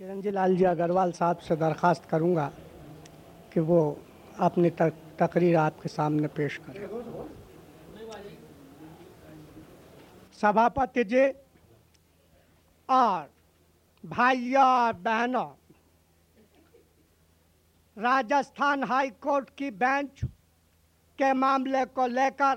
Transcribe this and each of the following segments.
चिरंजी लाल जी अग्रवाल साहब से दरखास्त करूँगा कि वो अपनी तक, तकरीर आपके सामने पेश करें। सभापति जी और भाइयों और बहनों राजस्थान हाई कोर्ट की बेंच के मामले को लेकर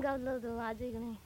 गावलं होतं आज एक नाही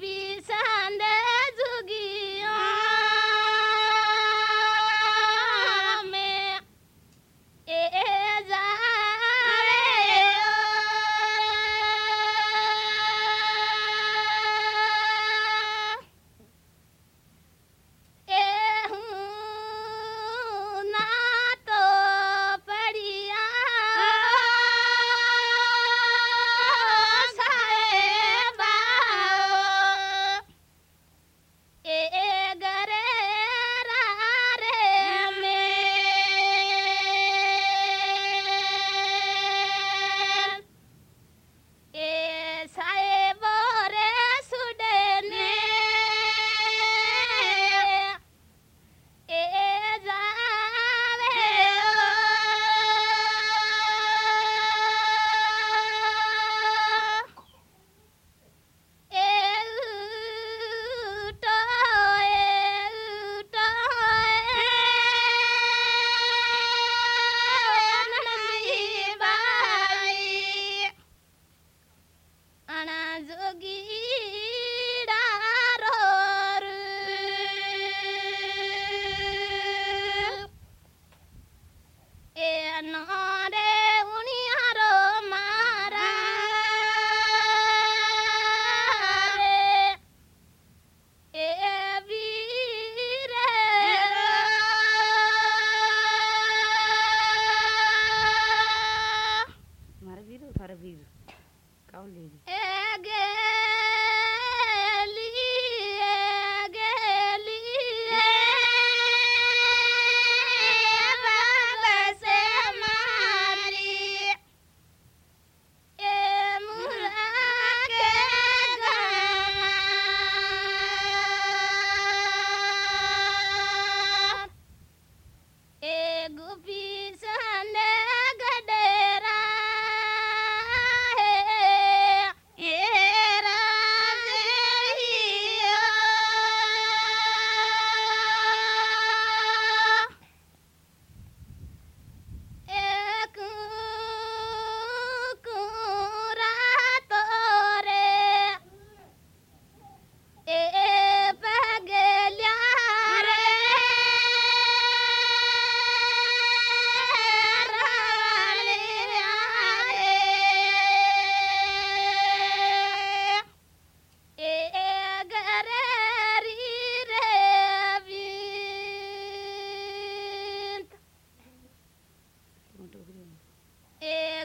Be Sande.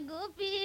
গোপী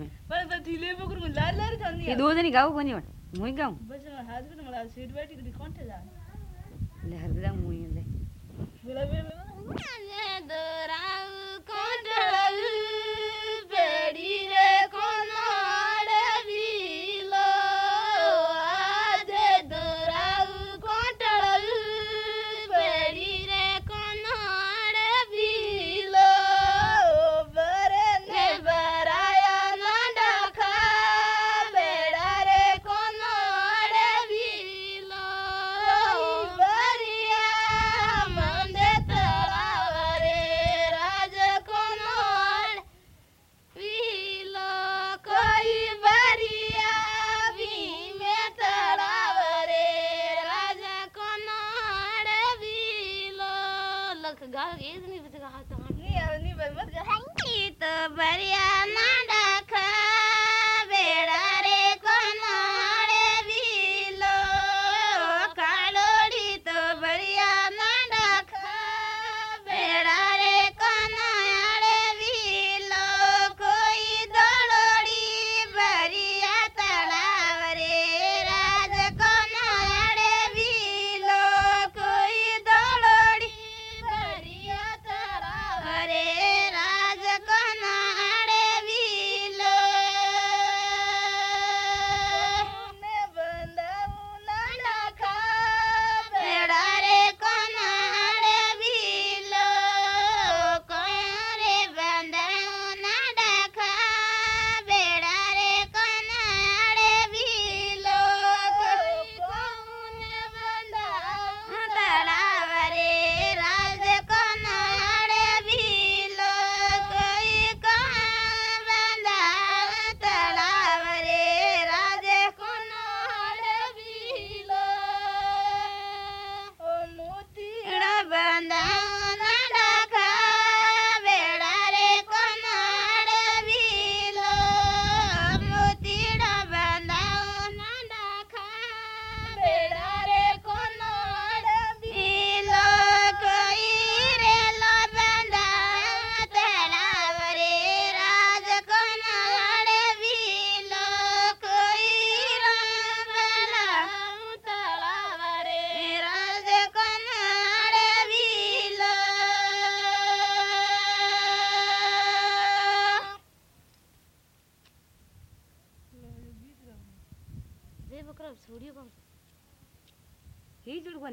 रे पर तिले पकड़ को लार लार जान ये दो जनी गाओ कोनी वट मुई गाऊं? बस हाथ में मला बैठी तो दी कोन तो जा। ले हर मुई